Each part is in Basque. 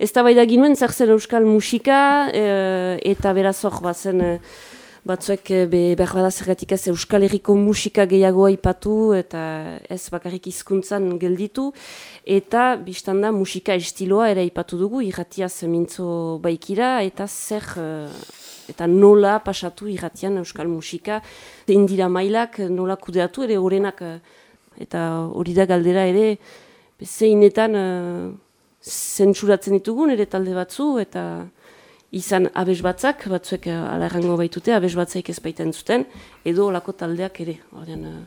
ez da bai da ginuen zer zen euskal musika eta beraz hor bazen batzuek be, behar bada zergatik ez euskal herriko musika gehiagoa ipatu eta ez bakarrik hizkuntzan gelditu eta biztanda musika estiloa ere ipatu dugu irratiaz mintzo baikira eta zer eta nola pasatu irratian euskal musika, indira mailak nola kudeatu ere horrenak, eta hori da galdera ere, zeinetan zentsuratzen ditugun ere talde batzu, eta izan abes batzak, batzuek uh, ala errango baitute, abes batzaik ez baiten zuten, edo olako taldeak ere, horrean, uh,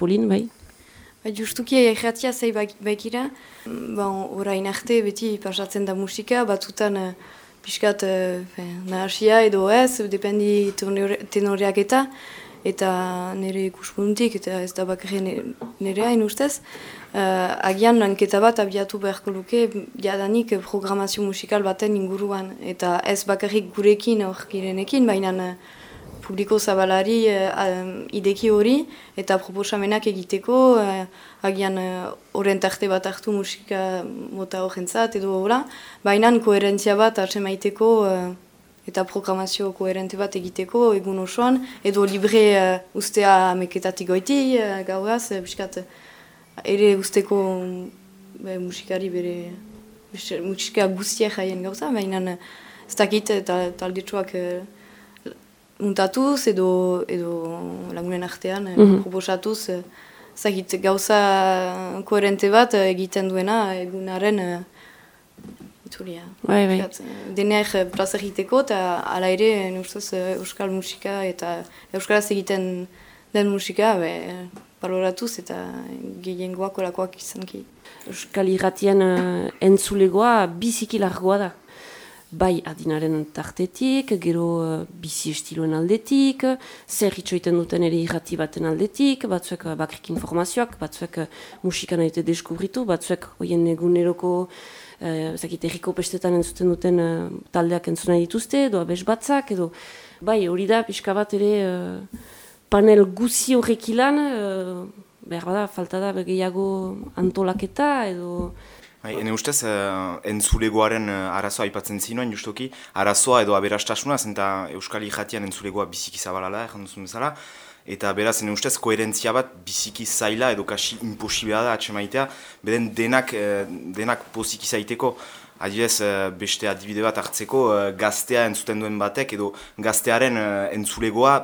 Polin, bai? Ba, justuki egiatia zei baikira, ba, orain arte beti pasatzen da musika, batzutan uh, pixkat uh, nahasia edo ez, dependi tenoreak eta, eta nire ikuspuntik, eta ez da bakarri nire hain ustez, uh, agian lanketa bat abiatu beharko luke, jadanik programazio musikal baten inguruan, eta ez bakarrik gurekin aurkirenekin, baina uh, publiko zabalari uh, ideki hori eta proposamenak egiteko uh, agian horren uh, tarte bat hartu musika mota horrentzat edo hola, baina koherentzia bat hartzen maiteko uh, eta programazio koherente bat egiteko egun osoan, edo libre uh, ustea ameketatik goiti uh, gauraz, uh, ere usteko uh, musikari bere musika guztiak jaien gauza, baina ez dakit taldetsuak uh, muntatuz edo, edo lagunen artean mm -hmm. proposatuz eh, zagit gauza koherente bat eh, egiten duena egunaren uh, itulia. Bai, bai. Deneak plaza egiteko eta ala ere nustuz euskal musika eta euskaraz egiten den musika be, baloratuz eta gehiengoak olakoak izanki. Euskal irratien uh, entzulegoa biziki largoa da bai adinaren tartetik, gero uh, bizi estiloen aldetik, zer hitzoiten duten ere irrati baten aldetik, batzuek uh, bakrik informazioak, batzuek uh, musika nahi deskubritu, batzuek hoien eguneroko uh, erriko pestetan entzuten duten uh, taldeak entzuna dituzte, edo abes batzak, edo bai hori da pixka bat ere uh, panel guzi horrek ilan, uh, behar bada, falta da gehiago antolaketa, edo Bai, ene ustez, uh, entzulegoaren uh, arazoa aipatzen zinuen, justoki, arazoa edo aberastasuna, zenta Euskal Ijatian entzulegoa biziki zabalala, erran duzun bezala, eta beraz, ene ustez, koherentzia bat biziki zaila edo kasi imposibela da atxemaitea, beden denak, uh, denak poziki zaiteko, adibidez, beste adibide bat hartzeko, gaztea entzuten duen batek, edo gaztearen entzulegoa,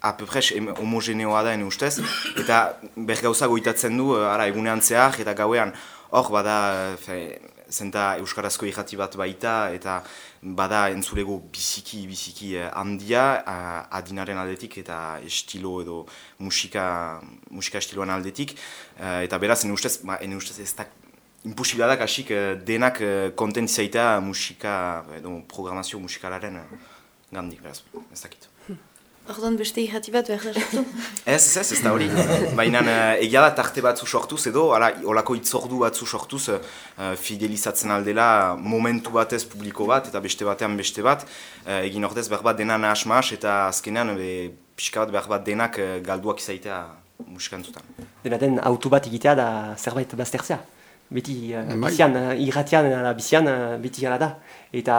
apepres homogeneoa da ene ustez, eta bergauza goitatzen du, uh, ara, egunean zehar, eta gauean, hor bada fe, zenta euskarazko irrati bat baita eta bada entzulego biziki biziki eh, handia eh, adinaren aldetik eta estilo edo musika musika estiloan aldetik. Eh, eta beraz ene ustez ba ene ustez ez da imposibila da kasik denak kontentziaita musika edo programazio musikalaren gandik beraz ez dakit Ordan beste irrati bat behar da Ez, ez, ez, ez da hori. Baina uh, egia da tarte batzu sortuz edo, ala, olako itzordu batzu sortuz uh, fidelizatzen aldela momentu batez publiko bat eta beste batean beste bat. Uh, egin ordez behar bat dena nahas eta azkenean be, pixka bat behar bat denak uh, galduak izaitea musikantzutan. Dena den autu bat egitea da zerbait baztertzea. Beti uh, bizian, uh, irratian uh, bizian beti gala da. Eta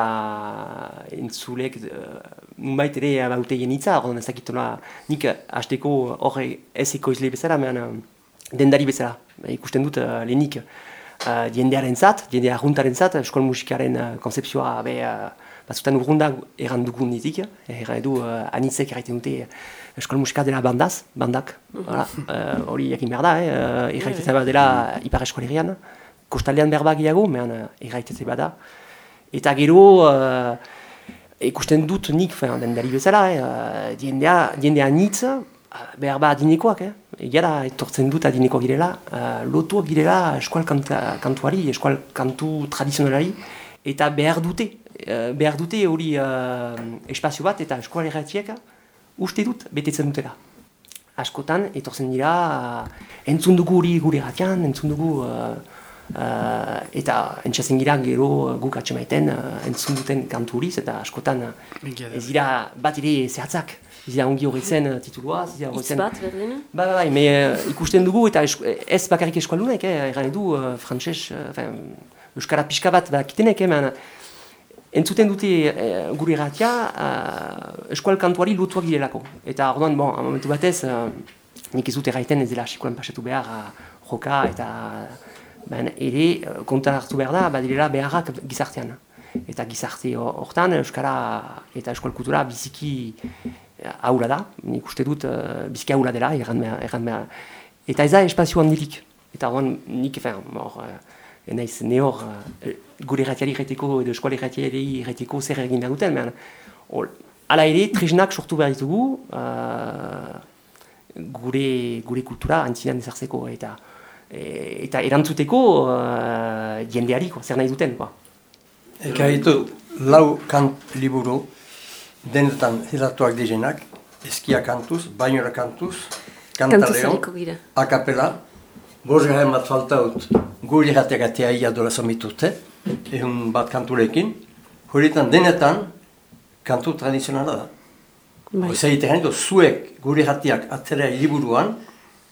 entzulek, uh, nunbait ere baute genitza, ordan ezakitola nik hasteko horre ez ekoizle bezala, mehan uh, dendari bezala. Ikusten dut uh, lehenik uh, diendearen zat, diendea juntaren zat, eskol musikaren uh, konzeptzioa be, uh, batzutan urrundak erran dugun ditik, erran edu uh, anitzek erraiten dute eskol musika dela bandaz, bandak, hori uh, jakin behar da, eh? uh, dela ipar eskolerian, kostaldean berba gehiago, mehan erraitetze bada. Eta gero, uh, ikusten dut nik, fean, den dari bezala, eh, diendea, diendea nitz, uh, berba adinekoak, eh? egia da, etortzen dut adineko girela, uh, lotuak girela eskual kantuari, eskual kantu tradizionalari, eta behar dute, uh, behar dute hori uh, espazio bat, eta eskual erratiek, uste dut, betetzen dutela. Askotan, etortzen dira, uh, entzun dugu hori gure erratian, entzun dugu... Uh, eta entzazen gira gero guk atxemaiten uh, entzun duten kanturiz eta askotan uh, ez dira bat ere zehatzak ez dira ongi horretzen uh, titulua Itz bat, berdena? Ba, ba, ba, me, uh, ikusten dugu eta ez bakarrik eskualunek, eh, eran edu uh, frantxez, uh, euskara pixka bat da kitenek, eh, entzuten dute e, gure irratia uh, eskual kantuari lotuak direlako. Eta orduan, bon, momentu batez, uh, nik ez dute gaiten ez dela esikuan pasatu behar uh, joka eta ben, ere konta hartu behar da, badirela beharrak gizartean. Eta gizarte hortan, Euskara eta eskual kultura biziki aula da, nik uste dut uh, biziki aula dela, erran behar. Eta ez da espazio handirik. Eta orduan, nik, efen, mor, naiz ne hor uh, gure irratiari irreteko edo eskuale irratiari irreteko zer egin behar duten, mehan, ala ere, triznak sortu behar ditugu uh, gure, gure kultura antzinean ezartzeko eta e, eta erantzuteko uh, jendeari, zer nahi duten. Ba. Eka ditu, lau kant liburu denetan hilatuak dizenak, eskia kantuz, bainora kantuz, kantaleon, akapela, Bosgarren bat falta dut, guri jategatea ia dola zomitute, egun bat kanturekin, horietan denetan kantu tradizionala da. Bai. Egiten gaitu, zuek guri jateak atzera liburuan,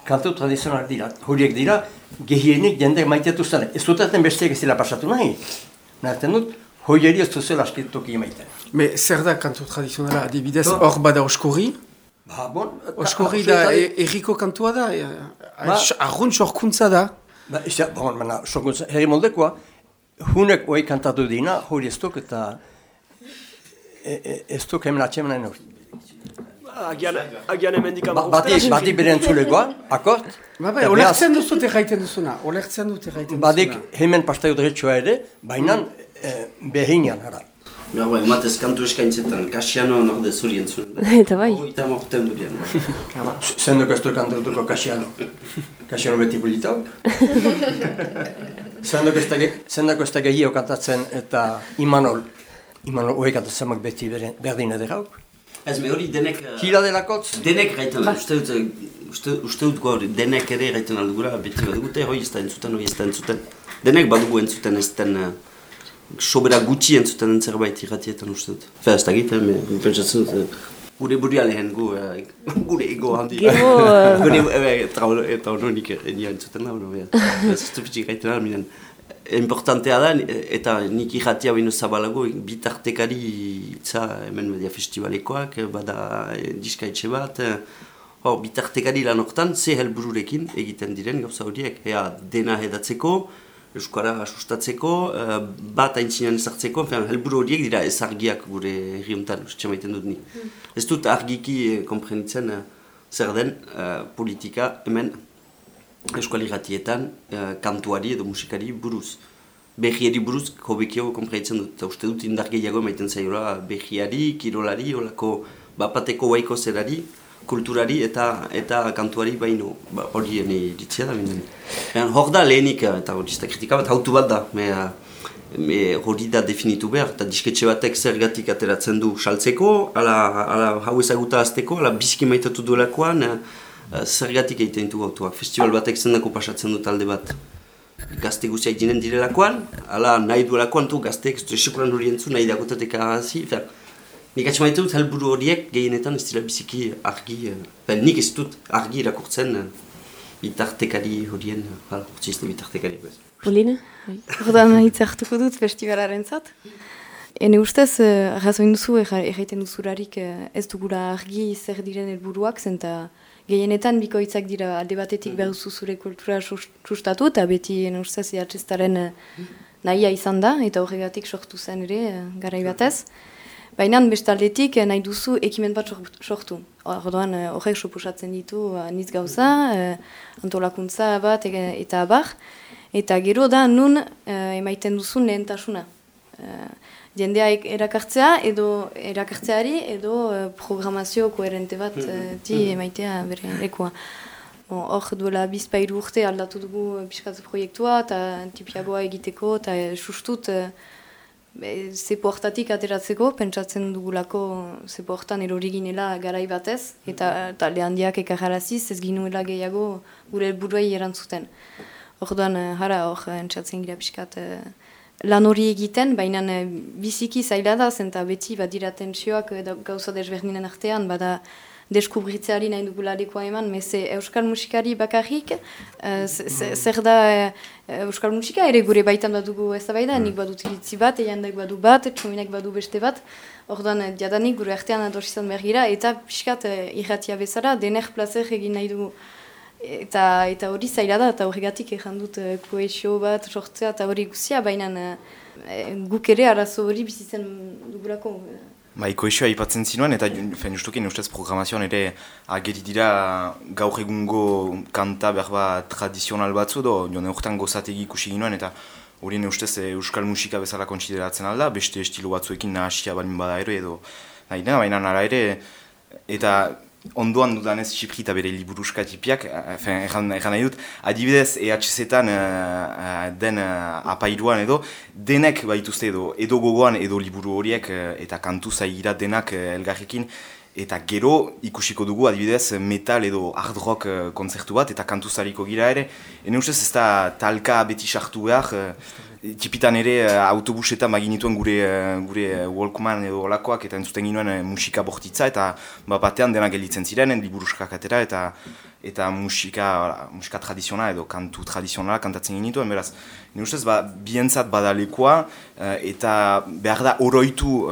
kantu tradizionalak dira. Horiek dira, gehienik jende maiteatu zen. Ez dutaten besteak ez dira pasatu nahi. Nahaten dut, horieri ez duzuela askirtuki maiten. Me zer da kantu tradizionala adibidez, hor bada oskurri? Ba, bon, Oskorri da, e, erriko kantua da, e, ba, arrun sorkuntza da. Ba, ez da, bon, mana, sorkuntza, herri moldekoa, hunek oi kantatu dina, hori ez duk eta e, e, ez duk hemen atxemen nahi Agian, agian hemen dikam ba, Bati, bati beren zulegoa, akort? Ba, ba, olertzen duzut erraiten duzuna, olertzen dut erraiten duzuna. Badik hemen pastaio dretxoa ere, baina e, behinean, hara. Ja, bai, ematez kantu eskaintzetan, kasiano norde zuri entzuen. Eta bai. Eta morten durian. Zendok ez du kantu dutuko kasiano. Kasiano beti bulitau. Zendok ez da gehio kantatzen eta Imanol. Imanol hori kantatzen beti berdin ederauk. Ez me hori denek... Hila delakotz? Denek gaiten, uste dut, uste, uste dut gaur, denek ere gaiten aldugura, beti badugute, hoi ez da entzuten, hoi ez da entzuten. Denek badugu entzuten ez den... Uh, sobera gutxi entzuten zerbait irratietan uste dut. Fer, ez da egiten, me, pentsatzen dut, gure buria lehen gu, gure ego handi. Gero... gure, eta hori nik enia entzuten da, ez estupitxik gaiten da, minen. Importantea da, eta nik irratia baino zabalago, bitartekari itza hemen media festivalekoak, bada diskaitxe bat, hor, bitartekari lan hortan, ze helbururekin egiten diren gauza horiek, ea dena hedatzeko, Euskara sustatzeko, uh, bat aintzinean ezartzeko, helburu horiek dira ezargiak gure herriuntan, uste maiten dut ni. Mm. Ez dut argiki eh, komprenitzen zer den politika hemen Euskal Irratietan uh, kantuari edo musikari buruz. Behiari buruz, hobekio komprenitzen dut, eta uste dut indar gehiago maiten zaiola behiari, kirolari, olako bapateko waiko zerari, kulturari eta eta kantuari baino ba, hori ba, iritzia da binen. Hor da lehenik, eh, eta hori da kritika bat, hautu bat da, me, eh, me hori da definitu behar, eta disketxe batek zergatik ateratzen du saltzeko, ala, ala hau ezaguta azteko, ala biziki maitatu duelakoan, zergatik egiten du hautuak. Festival batek zendako pasatzen du talde bat gazte guzia eginen direlakoan, ala nahi duelakoan tu gazteek, ez du esekuran hori entzu, nahi dagotatek ahazi, Nik atxe maite dut helburu horiek gehienetan ez dira biziki argi, ben nik ez dut argi irakurtzen bitartekari horien, hala, ez bitartekari. Pauline? Hordan hitz hartuko dut festivalaren zat. Ene ustez, arrazoin duzu, erraiten duzurarik ez dugula argi zer diren helburuak, zenta gehienetan bikoitzak dira alde batetik behar duzu zure kultura sustatu, eta beti ustez jartzestaren nahia izan da, eta horregatik sortu zen ere, garai batez. Baina bestaldetik eh, nahi duzu ekimen bat sortu. Orduan eh, horrek sopusatzen ditu eh, niz gauza, antolakuntza bat eta abar. Eta gero da nun emaiten duzun lehentasuna. Jendea erakartzea edo erakartzeari edo programazio koherente bat di emaitea bere lekoa. Hor duela bizpairu urte aldatu dugu biskatze proiektua eta tipiagoa egiteko eta sustut zepo hortatik ateratzeko, pentsatzen dugulako zepo hortan erori ginela garai batez, eta talde handiak ekarraraziz ez ginuela gehiago gure buruei erantzuten. Orduan, eh, jara hor, eh, entzatzen gira pixkat eh, lan hori egiten, baina biziki zaila da, zenta beti badira tentsioak gauza desberdinen artean, bada deskubritzeari nahi dugularikoa eman, meze euskal musikari bakarrik, uh, zer da euskal musika ere gure baitan badugu ez da bai da, nik badut iritzi bat, eiandek badu bat, txominek badu beste bat, ordan diadanik gure artean ados izan behar gira, eta pixkat uh, irratia bezala, dener plazer egin nahi dugu. Eta, eta hori zaila da, eta horregatik egin dut uh, bat sortzea, eta hori guzia, baina guk ere arazo hori bizitzen dugulako. Ba, ikoizioa ipatzen zinuen, eta fen justukin ustez programazioan ere ageri dira gaur egungo kanta behar bat tradizional batzu edo jone urtean gozategi ikusi ginoen, eta hori ustez e, euskal musika bezala kontsideratzen alda, beste estilo batzuekin nahasia balin bada ero edo nahi dena, baina nara ere, eta ondoan dudan ez Txipri eta bere liburuska tipiak, egan nahi dut, adibidez EHZ-etan uh, den uh, apairuan edo, denek baituzte edo, edo gogoan edo liburu horiek eta kantu zaigira denak uh, elgarrekin, eta gero ikusiko dugu adibidez metal edo hard rock uh, konzertu bat eta kantu zariko gira ere, ene ustez ez da talka beti sartu behar, Tipitan ere uh, autobusetan baginituen gure, uh, gure uh, Walkman edo olakoak eta entzuten ginoen uh, musika bortitza eta ba, batean denak gelditzen ziren, liburuskak atera eta eta musika, musika tradizionala edo kantu tradizionala kantatzen ginituen, beraz. Ni ustez, ba, bientzat badalekoa eta behar da oroitu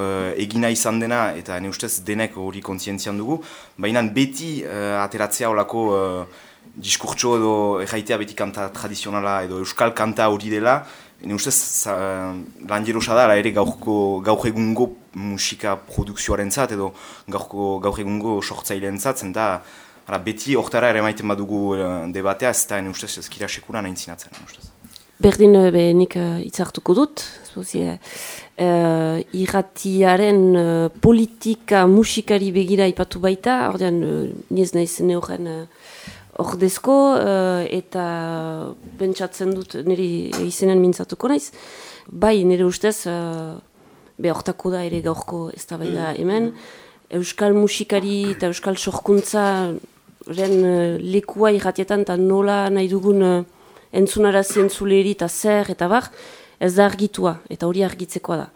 egina izan dena eta ni ustez denek hori kontzientzian dugu, baina beti ateratzea olako diskurtso edo erraitea beti kanta tradizionala edo euskal kanta hori dela, Ene ustez, lan jerosa da, ere gaurko, gaur egungo musika produkzioaren zat, edo gaurko, gaur egungo sortzailean zat, zen da, ara, beti hortara ere maiten badugu uh, debatea, ez da, ene ustez, ez kira sekura nahi zinatzen, Berdin, eh, be, nik uh, itzartuko dut, zuzi, uh, irratiaren uh, politika musikari begira ipatu baita, ordean, uh, niez nahi zen horren ordezko uh, eta pentsatzen dut niri izenen mintzatuko naiz. Bai, nire ustez, uh, behortako da ere gaurko ez da hemen. Euskal musikari eta euskal sorkuntza ren uh, lekua irratietan eta nola nahi dugun uh, entzunara zientzuleri eta zer eta bar, ez da argitua eta hori argitzekoa da.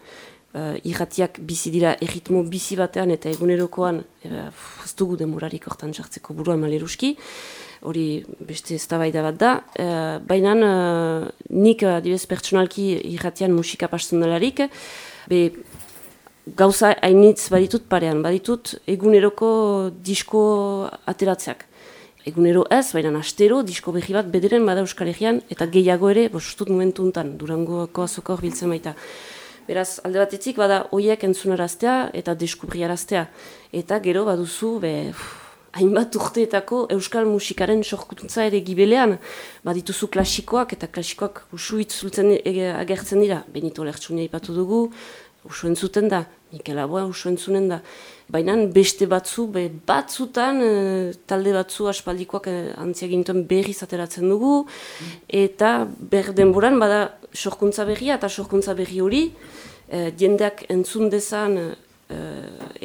Uh, irratiak bizi dira erritmo bizi batean eta egunerokoan uh, ez dugu demurarik hortan jartzeko burua maleruski hori beste eztabaida bat da. E, Baina uh, nik adibez pertsonalki irratian musika pasten delarik, be gauza hainitz baditut parean, baditut eguneroko disko ateratzeak. Egunero ez, baina astero disko behi bat bederen bada Euskal Herrian, eta gehiago ere, bostut momentu untan, durangoko azoka hor biltzen baita. Beraz, alde batetik bada hoiek entzunaraztea eta deskubriaraztea. Eta gero baduzu, be, hainbat urteetako euskal musikaren sorkuntza ere gibelean, badituzu klasikoak eta klasikoak usuit zultzen e, agertzen dira. Benito Lertsunia ipatu dugu, usuen zuten da, Mikel Aboa usuen zunen da. Baina beste batzu, be batzutan, e, talde batzu aspaldikoak e, antziagintuen berri zateratzen dugu, eta ber denboran bada sorkuntza berria eta sorkuntza berri hori, e, jendeak entzun dezan e,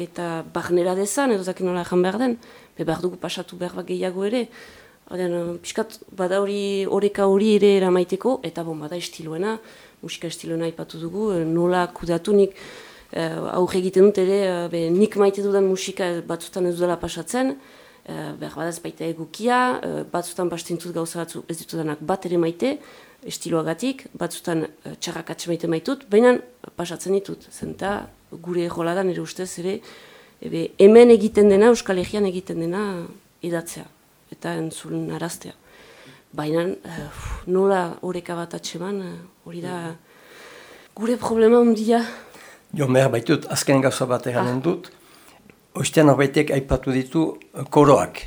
eta barnera dezan, edo zakin nola ejan behar den, be behar dugu pasatu behar bat gehiago ere. Oden, piskat, bada hori, oreka hori ere eramaiteko, eta bon, bada estiloena, musika estiloena ipatu dugu, eh, nola kudatu uh, aurre egiten dut ere, uh, be, nik maite dudan musika batzutan ez dela pasatzen, uh, behar badaz baita egukia, uh, batzutan pastintut gauza batzu ez ditudanak bat ere maite, estiloagatik, batzutan uh, txarrak maite maitut, baina pasatzen ditut, zenta gure joladan ere ustez ere, ebe, hemen egiten dena, Euskal Herrian egiten dena idatzea eta entzun araztea. Baina uh, nola horeka bat atseman, uh, hori da gure problema ondia. Jo, mehar baitut, azken gauza bat eganen ah. dut, oiztean horbaitek aipatu ditu eh, koroak.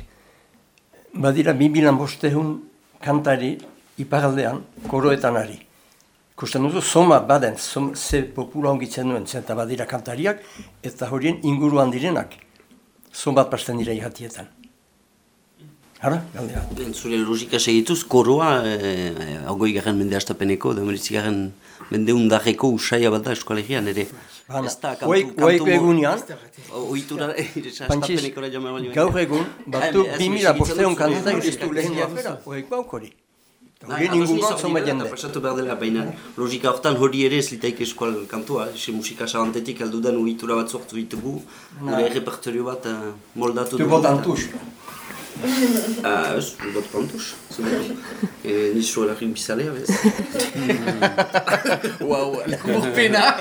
Badira, bibilan bostehun kantari iparaldean koroetan ari. Kusten duzu, soma baden, som, ze popula ongitzen duen, zenta badira kantariak, eta horien inguruan direnak, soma bat pasten dira ihatietan. Hara, galdea. Zure logika segituz, koroa, eh, ogoi garen mende astapeneko, da meritzi garen mende undarreko usaia bat da eskoalegian, ere. Bana, oik egunean, oitura, gaur egun, batu bimila bosteon kantatak ez du lehen jafera, oik baukori. Hori ningun zoma jende. Pasatu behar dela, baina logika hortan hori ere ez litaik eskual kantua, ese musika salantetik aldu den uitura bat sortu ditugu, gure repertorio bat moldatu dugu. Tu botan tux? Ah, ez, bot pantux. Ni zuela rin bizalea, bez? Uau, morpena!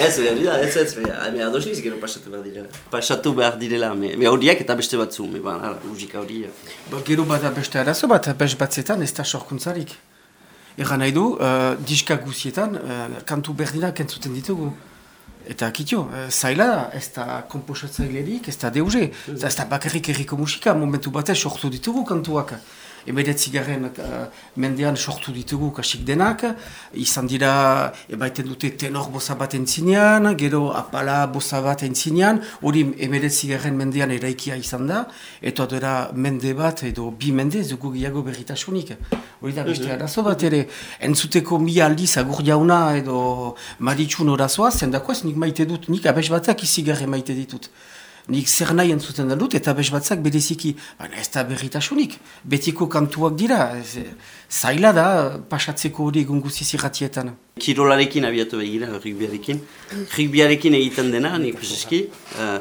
Ez, hori da, ez, ez, me adosiz gero pasatu behar direla. Pasatu behar direla, me, me horiak eta beste batzu, me ba, hala, musika hori. Ba, gero bada beste arazo bat, beste batzetan ez da sorkuntzarik. Egan nahi du, uh, diska guzietan, uh, kantu berdinak entzuten ditugu. Eta kitio, uh, zaila da, ez da komposatzailerik, ez da deuze. Ez da bakarrik erriko musika, momentu batez sortu ditugu kantuak emeretzigaren uh, mendean sortu ditugu kasik denak, izan dira ebaiten dute tenor bosa bat entzinean, gero apala bosa bat entzinean, hori emeretzigaren mendean eraikia izan da, eta dira mende bat edo bi mende zugu gehiago berritasunik. Hori da beste mhm. arazo bat ere, entzuteko mi aldiz agur jauna edo maritxun orazoa, zendako ez nik maite dut, nik abes batak izigarre maite ditut nik zer nahi entzuten dut, eta bezbatzak bereziki, baina ez da berritasunik, betiko kantuak dira, zaila da pasatzeko hori egun guziz irratietan. Kirolarekin abiatu begira, rugbiarekin. Rugbiarekin egiten dena, nik peseski, uh,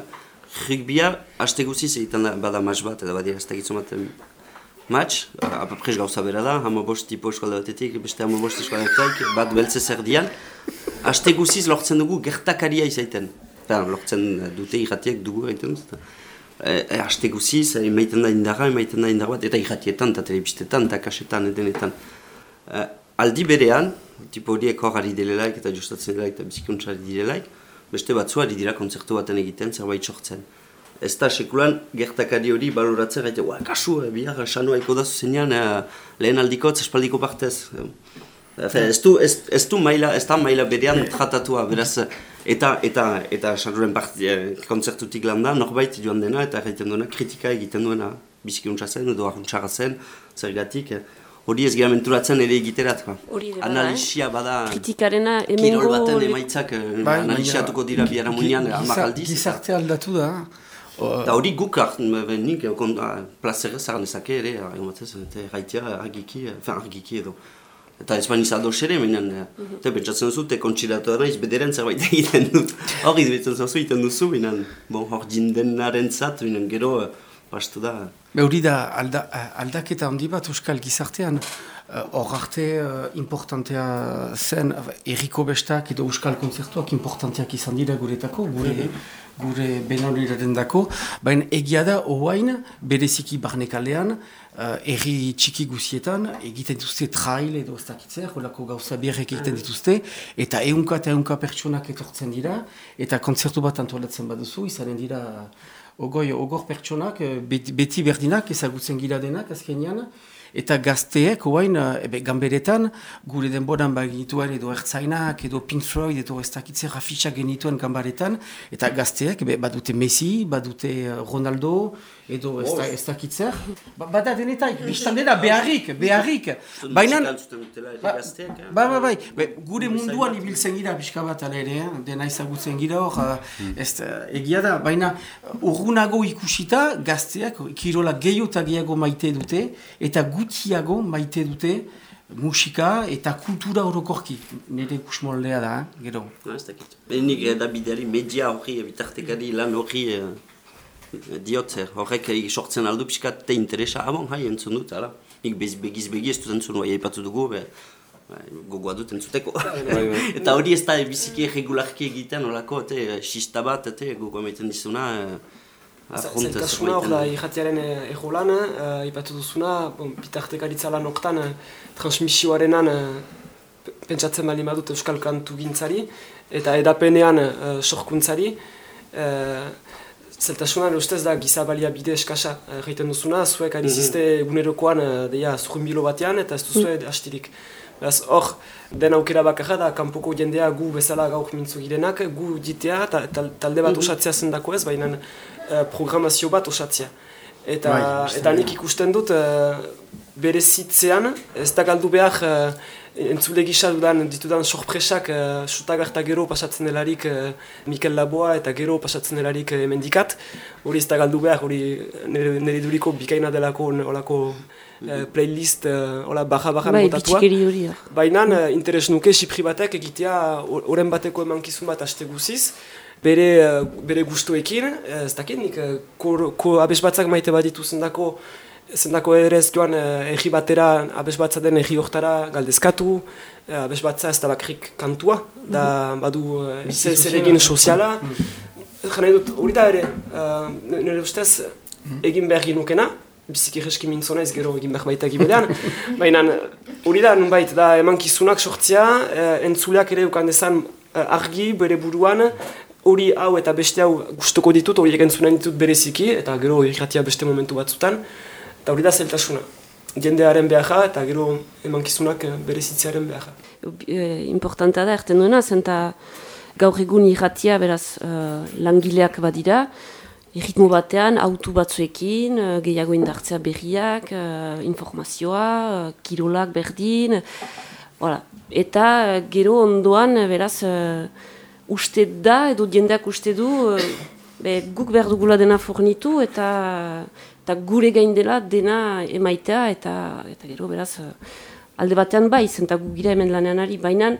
rugbia haste guziz egiten da, bada match bat, eta badia ez da gitzu maten match, uh, apapres gauza bera da, hama bost tipo eskualda batetik, beste hama bost eskualda batetik, bat beltze zer dian, haste guziz lortzen dugu gertakaria izaiten eta lortzen dute irratiek dugu egiten dut. E, e, Aste guziz, emaiten da indarra, emaiten da indarra bat, eta irratietan, eta telebistetan, eta kasetan, edenetan. E, aldi berean, tipo horiek hor ari direlaik, eta justatzen direlaik, eta bizikuntzari direlaik, beste batzu ari dira konzertu baten egiten, zerbait sortzen. Ez da, sekulan, gertakari hori baloratzen, gaita, kasu, e, bihar, sanoa eko da zuzenean, e, lehen aldiko, espaldiko partez. Ez du, ez, ez du maila, ez da maila berean tratatua, beraz, eta, eta, eta sarroren parti, eh, konzertutik landa, norbait joan dena, eta egiten duena, kritika egiten duena, bizikuntza zen, edo arruntxarra zen, zergatik, eh, hori ez gira menturatzen ere egiterat, ba. Analizia eh? bada, kritikarena, emengo... Kirol baten emaitzak, bai, analiziatuko dira biara munean, amak aldiz. Gizarte aldatu da, Eta hori guk hartzen, nik, plazera zaren ezake ere, gaitea, argiki, argiki edo. Eta ez bain izaldo xere, menen, mm -hmm. eta pentsatzen duzu, te kontxilatu da, bederen zerbait egiten dut. Hor izbetzen zuzu egiten duzu, menen, bon, hor jindenaren zat, menen, gero, eh, bastu da. Be hori da, alda, eh, aldaketa handi bat euskal gizartean, eh, hor arte uh, importantea zen, erriko bestak edo euskal konzertuak importanteak izan dira guretako, gure, mm -hmm. gure benoniraren dako, baina egia da, oain, bereziki barnekalean, uh, erri txiki guzietan, egiten dituzte trail edo ez dakitzer, holako gauza biherrek egiten dituzte, eta eunka eta eunka pertsonak etortzen dira, eta kontzertu bat antolatzen baduzu, izanen dira ogoi, ogor pertsonak, eh, beti, berdinak ezagutzen gira denak azkenean, eta gazteek, oain, eh, ebe, gamberetan, gure denboran baginituen edo Ertzainak, edo Pink Floyd, edo ez dakitzer afitxak genituen gambaretan, eta gazteek, ebe, badute Messi, badute Ronaldo, edo ez, da, ez dakitzer. Ba, bada denetaik, biztan dena, beharrik, beharrik. Baina... Ba, ba, ba, bai, ba, gure munduan ibiltzen gira pixka bat ere, eh? dena izagutzen gira hor, hmm. ez egia da, baina urgunago ikusita gazteak, kirola gehiago maite dute, eta gutiago maite dute musika eta kultura orokorki. Nire ikusmoldea da, eh? gero. ez dakit. Benik da bideari media hori, bitartekari lan hori, eh, diot, horrek sortzen aldu pixka te interesa, abon, ah, hai, entzun dut, ala. Nik bez, begiz begi ez dut entzun, bai, aipatu dugu, be, bai, gogoa dut entzuteko. Bai, bai. eta hori ez da biziki regularki egiten, olako, eta xista bat, eta gogoa maiten dizuna, Zaitasuna hor da, irratiaren egolan, uh, ipatu duzuna, bon, bitartekaritza lan oktan, uh, transmisioarenan pentsatzen bali madut euskal kantu gintzari, eta edapenean uh, sorkuntzari. Uh, Zeltasunan ustez da gizabalia bide eskasa egiten uh, duzuna, zuek ari zizte mm -hmm. egunerokoan uh, deia bilo batean eta ez duzue mm. hastirik. Beraz, hor, den aukera bakarra da, kanpoko jendea gu bezala gauk mintzu girenak, gu jitea, ta, talde bat mm -hmm. osatzea zendako ez, baina uh, programazio bat osatzea. Eta, bai, eta nik ikusten dut, uh, bere zitzean, ez da galdu behar, uh, entzule gisa dudan, ditudan sorpresak, uh, sutagarta gero pasatzen delarik uh, Mikel Laboa eta gero pasatzen delarik uh, mendikat. Hori ez da galdu behar, hori nire, nire duriko bikaina delako olako uh, playlist uh, ola baja-baja bai, botatua. Baina uh, interes nuke sipri batek egitea oren bateko emankizun bat aste guziz. Bere, uh, bere gustuekin, ez dakit nik, uh, ko, ko abes batzak maite baditu zendako zendako ere ez joan eh, egi batera, abes batza den egi hortara galdezkatu, eh, abes batza ez da bakrik kantua, da mhm. badu eh, zer egin soziala. Jena dut, hori da ere, nire ustez egin behar ginukena, biziki jeski mintzonez gero egin behar baita gibedean, baina hori da, nunbait, da emankizunak sortzea, entzuleak ere dukan dezan argi bere buruan, hori hau eta beste hau gustoko ditut, hori egin ditut bereziki, eta gero irratia beste momentu batzutan, Eta hori da zeltasuna. Jendearen beharra eta gero emankizunak eh, berezitzearen beharra. E, importantea da, erten duena, zenta gaur egun irratia beraz uh, langileak badira, erritmo batean, autu batzuekin, gehiago indartzea berriak, informazioa, kirolak berdin, voilà. eta gero ondoan beraz uste da, edo jendeak uste du, be, guk behar dugula dena fornitu eta eta gure gain dela dena emaitea eta eta gero beraz eh, alde batean bai zen eta gu gira hemen lanean ari. Baina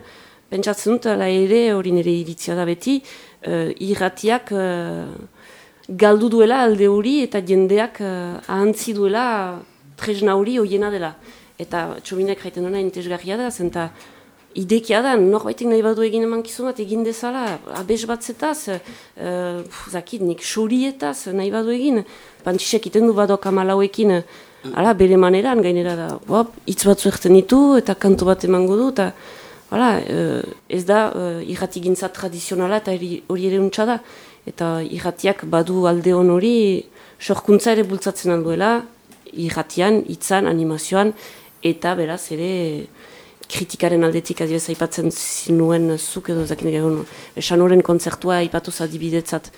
pentsatzen dut ala ere hori nire iritzia da beti uh, irratiak uh, galdu duela alde hori eta jendeak uh, ahantzi duela tresna hori hoiena dela. Eta txobinek jaiten duena intezgarria da zen eta idekia da, norbaitek nahi badu egin eman bat egin dezala, abes batzetaz, uh, zakit, nik xorietaz nahi badu egin, pantxisek iten du badok amalauekin, ala, bere maneran, gainera da, hop, hitz batzu erten ditu, eta kantu bat emango du, eta, hala, uh, ez da, uh, irrati gintza tradizionala, eta hori ere da, eta irratiak badu alde hon hori, sorkuntza ere bultzatzen alduela, irratian, hitzan, animazioan, eta beraz ere, kritikaren aldetik adibez aipatzen zinuen zuk edo zakin egon esan horren kontzertua aipatu zadibidetzat.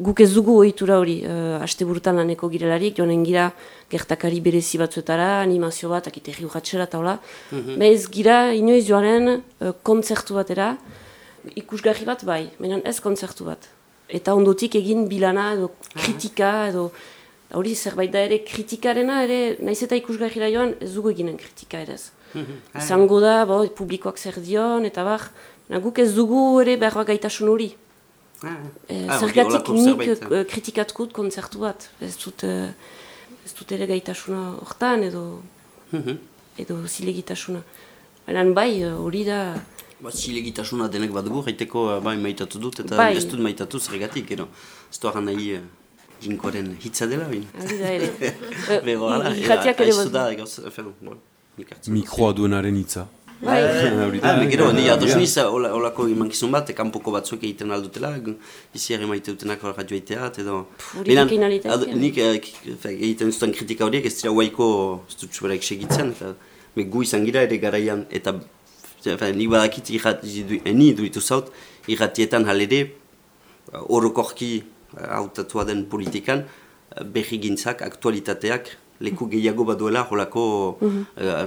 Guk ez dugu ohitura hori, uh, aste burutan laneko girelarik, joanen gira gertakari berezi batzuetara, animazio bat, akite urratxera eta hola. Mm Ez gira inoiz joanen uh, kontzertu batera, ikusgarri bat bai, menan ez kontzertu bat. Eta ondotik egin bilana edo kritika edo hori zerbait da ere kritikarena ere, naiz eta ikusgarri da joan ez dugu eginen kritika ere ez. Izango da, bo, publikoak zer dion, eta bar, guk ez dugu ere behar gaitasun hori. Ah, eh, ah, Zergatik nik eh, kritikatko konzertu bat. Ez dut, eh, ez dut ere gaitasuna hortan edo, mhm. edo zilegitasuna. Baina bai, hori da... Ba, zilegitasuna denek bat dugu, gaiteko bai maitatu dut, eta bai. ez dut maitatu zergatik, edo. Ez du nahi... Jinkoaren hitza dela, bine. Hori da ere. Bego, ala, ere, Mikroa duenaren hitza. Bai. Ah, gero, ni ados niz, olako imankizun bat, kanpoko batzuek egiten aldutela, iziare maite dutenak hor radio edo... Purirekin alitea. Nik egiten zuten kritika horiek, ez dira huaiko zutsuberak segitzen, me gu izan gira ere garaian, eta nik badakit eni duitu zaut, irratietan halere, orokorki hautatua den politikan, berri gintzak, aktualitateak, leku gehiago baduela, jolako, mm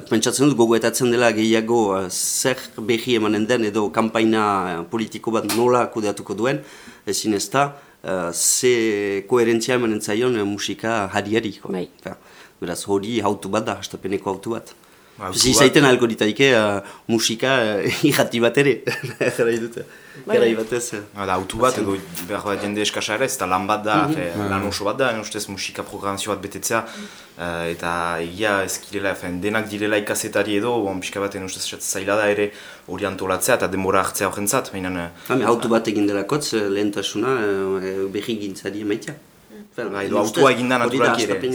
pentsatzen dut gogoetatzen dela gehiago uh, zer behi emanen den edo kanpaina politiko bat nola kudeatuko duen, ezin ez da, uh, ze koherentzia emanen zaion musika hariari. Bai. Beraz, hori hautu bat da, hastapeneko hautu bat. Zizaiten alko ditaike uh, musika uh, irrati bat ere, gara dute. Bai. Gara batez. Da, autu bat, edo behar bat jende eskasa ere, eta lan bat da, mm -hmm. lan oso bat da, ustez musika programazio bat betetzea, uh, eta egia ezkirela, denak direla ikasetari edo, bon, pixka bat, ustez zaila da ere hori antolatzea eta denbora hartzea horrentzat. Autu bat egin dela kotz, lehentasuna, uh, behi gintzari emaitia. Bai, do autua egin da naturalki ere. Bai,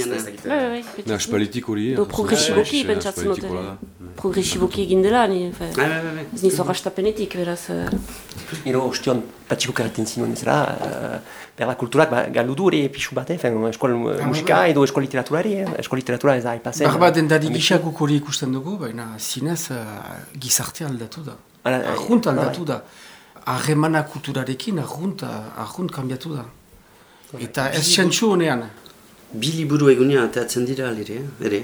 bai, bai. Aspalitik hori. Do progresiboki pentsatzen dute. Progresiboki egin dela, ni. Ez nizo rastapenetik, beraz. Ero, ostion, patxikuk erraten zinuen ezera, berda kulturak galdu du hori pixu bat, eskol musika edo eskol literaturari, eskol literatura ez da aipazen. Barba den dadik isakuk hori ikusten dugu, baina zinez gizarte aldatu da. Arrunt aldatu da. Arremana kulturarekin arrunt, arrunt kambiatu da. Eta ez txentsu honean. Bi liburu egunean ateatzen dira alire, ere.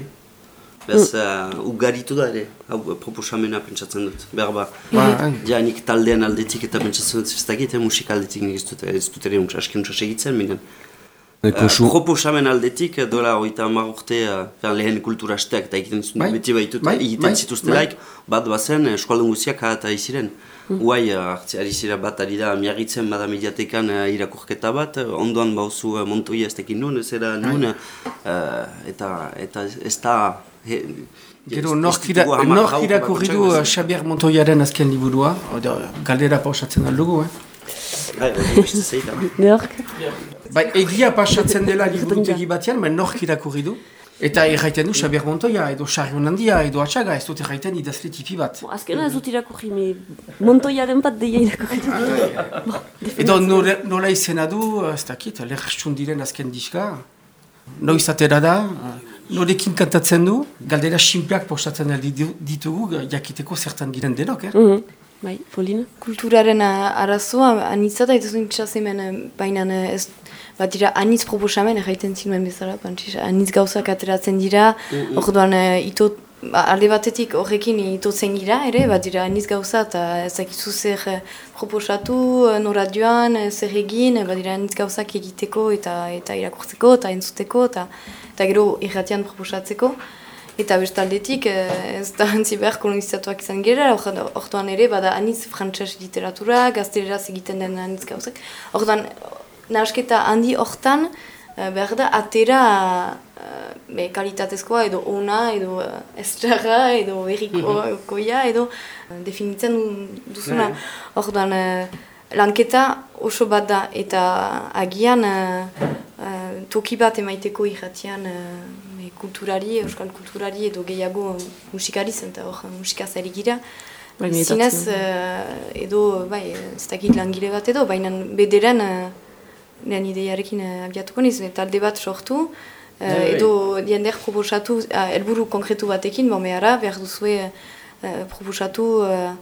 Bez, uh, ugaritu da ere, hau proposamena pentsatzen dut, behar ba. Ba, ja, nik taldean aldetik eta pentsatzen dut, ez dakit, eh, musika aldetik nik ez dut, ez dut ere asken untsa segitzen, minen. Uh, proposamen aldetik, dola oita amar urte, uh, lehen kulturasteak eta egiten zuen, bai. beti baitut, bai. egiten bai. zituztelaik, bat bazen, eskualdun guziak eta iziren. Huai, mm. ari zira bat ari da, miagitzen bada mediatekan uh, irakurketa bat, ondoan bauzu uh, montoia ez tekin nuen, ez era nuen, uh, eta, eta ez da... He, Gero, nork irakurri du Xabier Montoiaren azken liburua, galdera pausatzen aldugu, eh? Bai, nork? Bai, egia pasatzen dela liburutegi batean, baina nork irakurri du? Eta erraiten du Xabier Montoya, edo Xarion Handia, edo Atxaga, ez dut erraiten idazle tipi bat. Bo, azkena ez dut irakurri, me Montoya den bat deia irakurri du. edo nola izena du, ez dakit, lehertsun diren azken diska, noiz atera da, norekin kantatzen du, galdera simpleak postatzen ditugu, jakiteko zertan diren denok, eh? Mm Bai, Polina? Kulturaren arazoa, anitzata, eta zuen hemen, baina ez bat dira anitz proposamen erraiten zinuen bezala, pantxiz, anitz gauzak ateratzen dira, mm orduan mm ito, ba, alde batetik horrekin itotzen gira, ere, bat dira anitz gauza eta ezakizu zer eh, proposatu, eh, nora joan, zer egin, bat dira anitz gauzak egiteko eta eta irakurtzeko eta entzuteko eta, eta gero irratian proposatzeko. Eta bestaldetik, ez da hantzi behar kolonizatuak izan gira, orduan ere, bada anitz frantses literatura, gazteleraz egiten den anitz gauzak. Orduan, nahasketa handi hortan, uh, behar da, atera uh, kalitatezkoa edo ona, edo uh, estrara, edo errikoia, mhm. edo uh, definitzen duzuna. Hor uh, lanketa oso bat da, eta agian uh, uh, toki bat emaiteko irratian uh, kulturari, euskal kulturari edo gehiago musikari zen, eta hor musikaz gira. Zinez, edo, bai, ez dakit langile bat edo, baina bederen lehen ideiarekin uh, abiatuko niz, talde bat sortu, uh, edo diender proposatu, uh, elburu konkretu batekin, bon, behara, behar duzue uh, proposatu uh,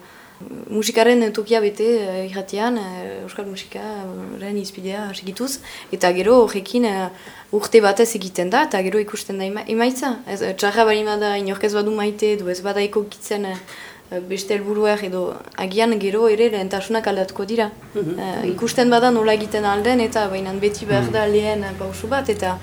musikaren tokia bete uh, irratian, uh, euskal musikaren izpidea segituz, eta gero horrekin uh, urte batez egiten da, eta gero ikusten da emaitza. Ez, txarra bari da inorkez badu maite, edo ez badaiko gitzen Eh, beste helburuak edo agian gero ere lehentasunak aldatuko dira. uh, ikusten bada nola egiten alden eta baina beti behar da mhm. lehen pausu bat eta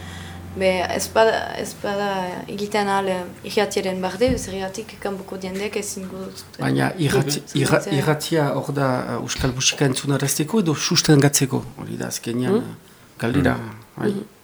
be, ez, bada, ez bada egiten ahal irratiaren barde, zergatik kanboko diendeak ezin godot. Baina irratia hor da uh, Euskal Busika entzuna edo susten gatzeko, hori da azkenian mm -hmm. galdira. Mm -hmm.